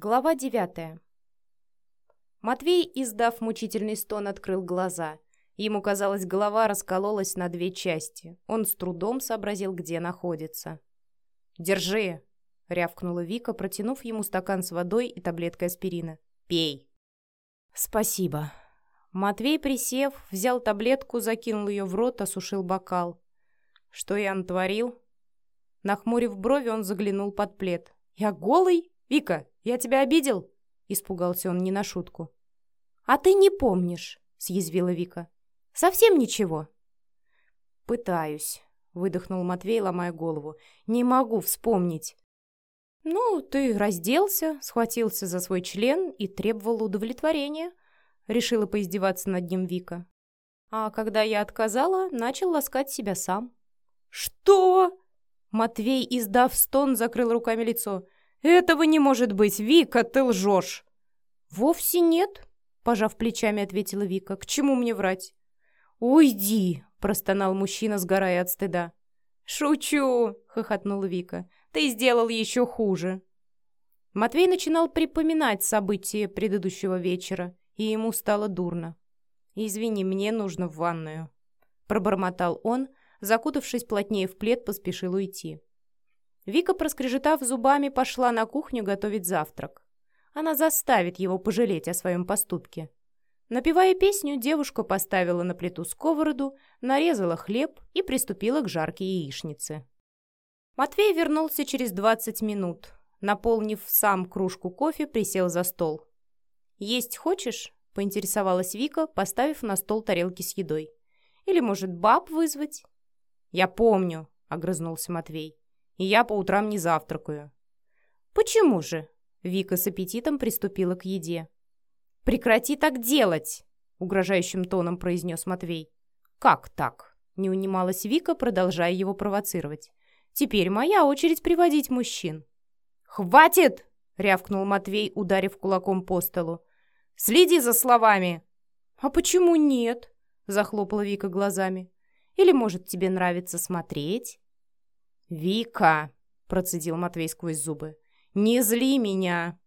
Глава девятая. Матвей, издав мучительный стон, открыл глаза. Ему казалось, голова раскололась на две части. Он с трудом сообразил, где находится. «Держи!» — рявкнула Вика, протянув ему стакан с водой и таблеткой аспирина. «Пей!» «Спасибо!» Матвей, присев, взял таблетку, закинул ее в рот, осушил бокал. «Что я натворил?» Нахмурив брови, он заглянул под плед. «Я голый? Вика, я тебя обидел?» Испугался он не на шутку. «А ты не помнишь», — съязвила Вика. «Совсем ничего?» «Пытаюсь», — выдохнул Матвей, ломая голову. «Не могу вспомнить». «Ну, ты разделся, схватился за свой член и требовал удовлетворения», — решила поиздеваться над ним Вика. А когда я отказала, начал ласкать себя сам. «Что?» Матвей, издав стон, закрыл руками лицо. «Этого не может быть! Вика, ты лжешь!» «Вовсе нет», — пожав плечами, ответила Вика. «К чему мне врать?» «Уйди!» — простонал мужчина, сгорая от стыда. «Шучу!» — хохотнула Вика. «Ты сделал еще хуже!» Матвей начинал припоминать события предыдущего вечера, и ему стало дурно. «Извини, мне нужно в ванную», — пробормотал он, закутавшись плотнее в плед, поспешил уйти. Вика, проскрежетав зубами, пошла на кухню готовить завтрак. Она заставит его пожалеть о своем поступке. Напевая песню, девушка поставила на плиту сковороду, нарезала хлеб и приступила к жарке яичницы. Матвей вернулся через 20 минут. Наполнив сам кружку кофе, присел за стол. «Есть хочешь?» – поинтересовалась Вика, поставив на стол тарелки с едой. «Или, может, баб вызвать?» «Я помню», — огрызнулся Матвей. «И я по утрам не завтракаю». «Почему же?» — Вика с аппетитом приступила к еде. «Прекрати так делать!» — угрожающим тоном произнес Матвей. «Как так?» — не унималась Вика, продолжая его провоцировать. «Теперь моя очередь приводить мужчин». «Хватит!» — рявкнул Матвей, ударив кулаком по столу. «Следи за словами!» «А почему нет?» — захлопала Вика глазами. Или, может, тебе нравится смотреть?» «Вика!» — процедил Матвей сквозь зубы. «Не зли меня!»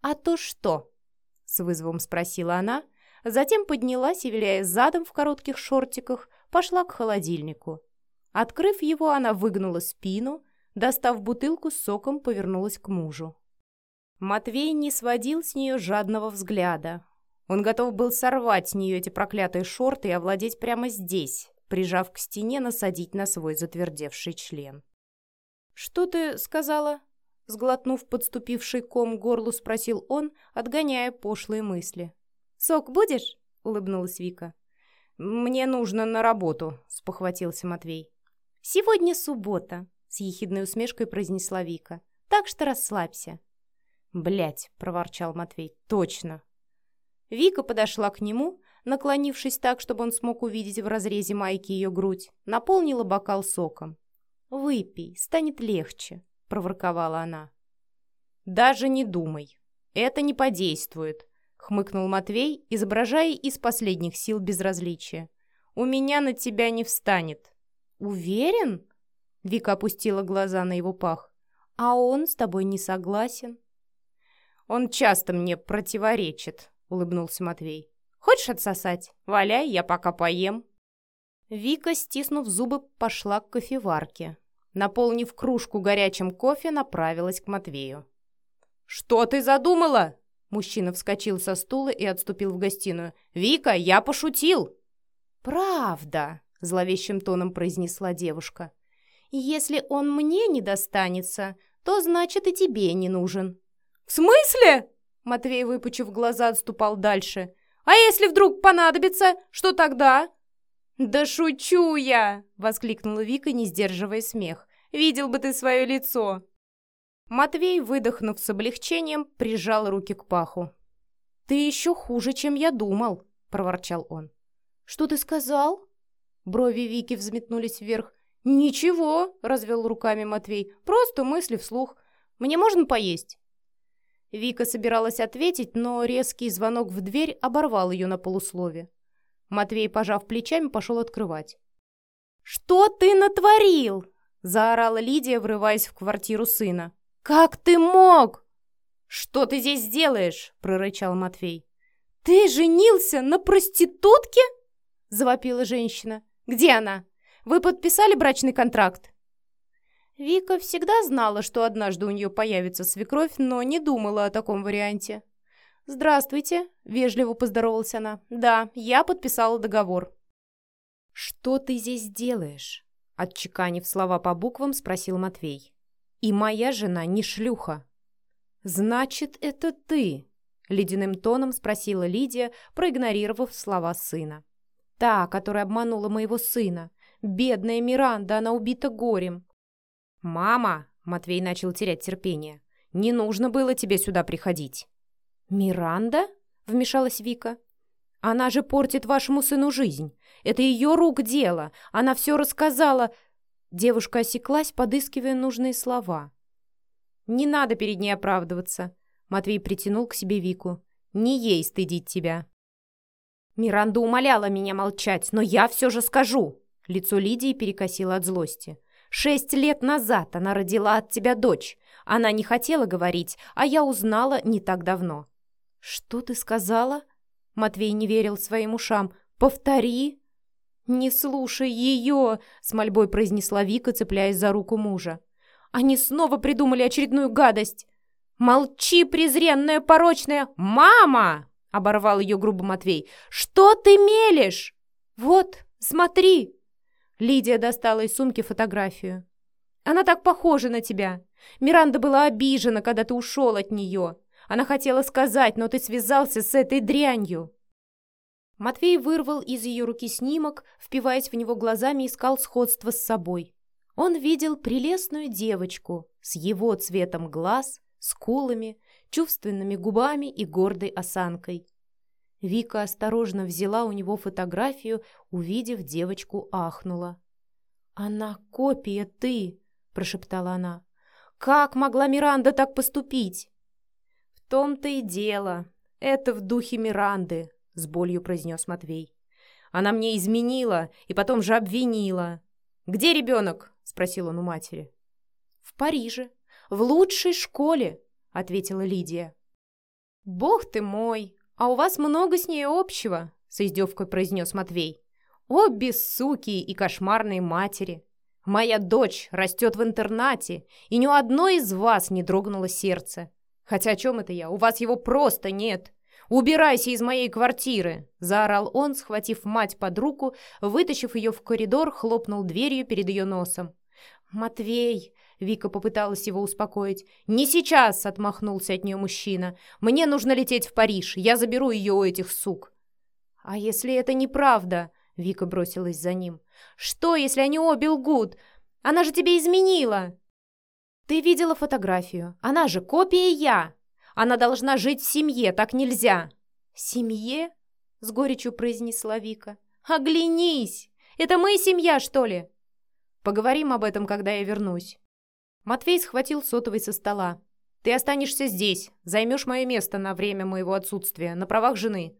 «А то что?» — с вызовом спросила она, затем поднялась и, виляя задом в коротких шортиках, пошла к холодильнику. Открыв его, она выгнула спину, достав бутылку с соком, повернулась к мужу. Матвей не сводил с нее жадного взгляда. Он готов был сорвать с нее эти проклятые шорты и овладеть прямо здесь, прижав к стене, насадить на свой затвердевший член. «Что ты сказала?» Сглотнув подступивший ком горлу, спросил он, отгоняя пошлые мысли. «Сок будешь?» — улыбнулась Вика. «Мне нужно на работу», — спохватился Матвей. «Сегодня суббота», — с ехидной усмешкой произнесла Вика. «Так что расслабься». «Блядь», — проворчал Матвей, — «точно». Вика подошла к нему, наклонившись так, чтобы он смог увидеть в разрезе майки ее грудь, наполнила бокал соком. «Выпей, станет легче», — проворковала она. «Даже не думай. Это не подействует», — хмыкнул Матвей, изображая из последних сил безразличия. «У меня на тебя не встанет». «Уверен?» — Вика опустила глаза на его пах. «А он с тобой не согласен?» «Он часто мне противоречит», — улыбнулся Матвей. Хочешь отсосать? Валяй, я пока поем». Вика, стиснув зубы, пошла к кофеварке. Наполнив кружку горячим кофе, направилась к Матвею. «Что ты задумала?» Мужчина вскочил со стула и отступил в гостиную. «Вика, я пошутил!» «Правда!» — зловещим тоном произнесла девушка. «Если он мне не достанется, то значит и тебе не нужен». «В смысле?» Матвей, выпучив глаза, отступал дальше. А если вдруг понадобится, что тогда?» «Да шучу я!» — воскликнула Вика, не сдерживая смех. «Видел бы ты свое лицо!» Матвей, выдохнув с облегчением, прижал руки к паху. «Ты еще хуже, чем я думал!» — проворчал он. «Что ты сказал?» Брови Вики взметнулись вверх. «Ничего!» — развел руками Матвей. «Просто мысли вслух. Мне можно поесть?» Вика собиралась ответить, но резкий звонок в дверь оборвал ее на полуслове. Матвей, пожав плечами, пошел открывать. «Что ты натворил?» — заорала Лидия, врываясь в квартиру сына. «Как ты мог?» «Что ты здесь делаешь?» — прорычал Матвей. «Ты женился на проститутке?» — завопила женщина. «Где она? Вы подписали брачный контракт?» Вика всегда знала, что однажды у нее появится свекровь, но не думала о таком варианте. «Здравствуйте», — вежливо поздоровалась она. «Да, я подписала договор». «Что ты здесь делаешь?» — отчеканив слова по буквам, спросил Матвей. «И моя жена не шлюха». «Значит, это ты?» — ледяным тоном спросила Лидия, проигнорировав слова сына. «Та, которая обманула моего сына. Бедная Миранда, она убита горем». «Мама!» — Матвей начал терять терпение. «Не нужно было тебе сюда приходить». «Миранда?» — вмешалась Вика. «Она же портит вашему сыну жизнь. Это ее рук дело. Она все рассказала...» Девушка осеклась, подыскивая нужные слова. «Не надо перед ней оправдываться», — Матвей притянул к себе Вику. «Не ей стыдить тебя». «Миранда умоляла меня молчать, но я все же скажу!» Лицо Лидии перекосило от злости. «Шесть лет назад она родила от тебя дочь. Она не хотела говорить, а я узнала не так давно. «Что ты сказала?» Матвей не верил своим ушам. «Повтори!» «Не слушай ее!» — с мольбой произнесла Вика, цепляясь за руку мужа. «Они снова придумали очередную гадость!» «Молчи, презренная, порочная! Мама!» — оборвал ее грубо Матвей. «Что ты мелешь?» «Вот, смотри!» Лидия достала из сумки фотографию. «Она так похожа на тебя. Миранда была обижена, когда ты ушел от нее. Она хотела сказать, но ты связался с этой дрянью!» Матвей вырвал из ее руки снимок, впиваясь в него глазами, искал сходство с собой. Он видел прелестную девочку с его цветом глаз, скулами, чувственными губами и гордой осанкой. Вика осторожно взяла у него фотографию, увидев девочку, ахнула. «Она копия ты!» – прошептала она. «Как могла Миранда так поступить?» Том-то и дело. Это в духе Миранды», — с болью произнес Матвей. «Она мне изменила и потом же обвинила». «Где ребенок?» — спросил он у матери. «В Париже, в лучшей школе», — ответила Лидия. «Бог ты мой, а у вас много с ней общего», — с издевкой произнес Матвей. «Обе суки и кошмарные матери. Моя дочь растет в интернате, и ни у одной из вас не дрогнуло сердце. Хотя о чем это я? У вас его просто нет. «Убирайся из моей квартиры!» – заорал он, схватив мать под руку, вытащив ее в коридор, хлопнул дверью перед ее носом. «Матвей!» – Вика попыталась его успокоить. «Не сейчас!» – отмахнулся от нее мужчина. «Мне нужно лететь в Париж. Я заберу ее у этих сук». «А если это неправда?» – Вика бросилась за ним. «Что, если они обе лгут? Она же тебе изменила!» «Ты видела фотографию. Она же копия я. Она должна жить в семье, так нельзя». «Семье?» — с горечью произнесла Вика. «Оглянись! Это мы семья, что ли?» «Поговорим об этом, когда я вернусь». Матвей схватил сотовый со стола. «Ты останешься здесь, займешь мое место на время моего отсутствия, на правах жены».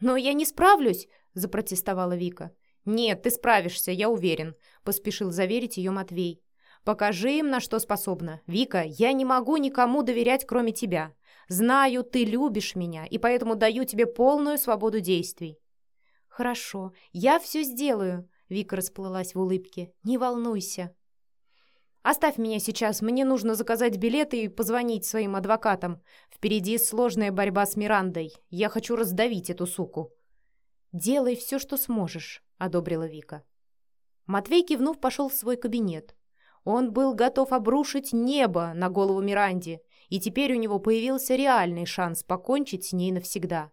«Но я не справлюсь», — запротестовала Вика. «Нет, ты справишься, я уверен», — поспешил заверить ее Матвей. Покажи им, на что способна. Вика, я не могу никому доверять, кроме тебя. Знаю, ты любишь меня, и поэтому даю тебе полную свободу действий». «Хорошо, я все сделаю», — Вика расплылась в улыбке. «Не волнуйся». «Оставь меня сейчас, мне нужно заказать билеты и позвонить своим адвокатам. Впереди сложная борьба с Мирандой. Я хочу раздавить эту суку». «Делай все, что сможешь», — одобрила Вика. Матвей, кивнув, пошел в свой кабинет. Он был готов обрушить небо на голову Миранде, и теперь у него появился реальный шанс покончить с ней навсегда.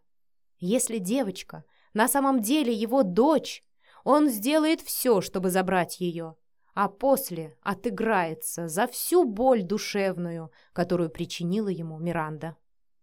Если девочка на самом деле его дочь, он сделает все, чтобы забрать ее, а после отыграется за всю боль душевную, которую причинила ему Миранда.